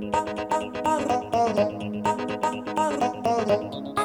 Thank you.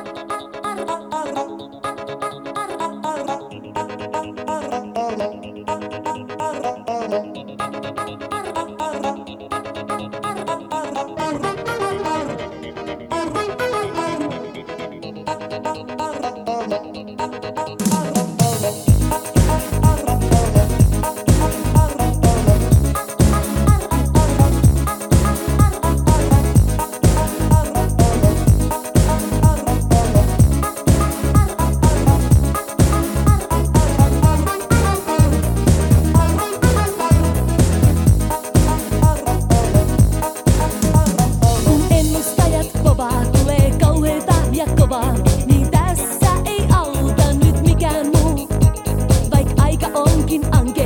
aking angge